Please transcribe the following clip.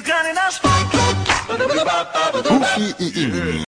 grande nas pontas. Puffy e it.